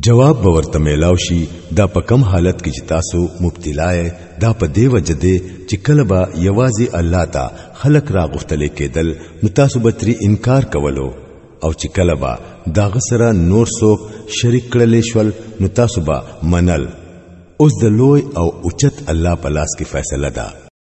جواب به ورته میلاو شي دا په کم حالت کې چې تاسو مبتلا یې دا په دی وجه دی چې کله به یوازې الله ته خلق را غوښتلې کېدل نو تاسو به تری انکار کولو او چې کله به داغه سره نور څوک شریک کړل شول نو تاسو به منل اوس د لوی او اوچت الله په لاس کې فیصله ده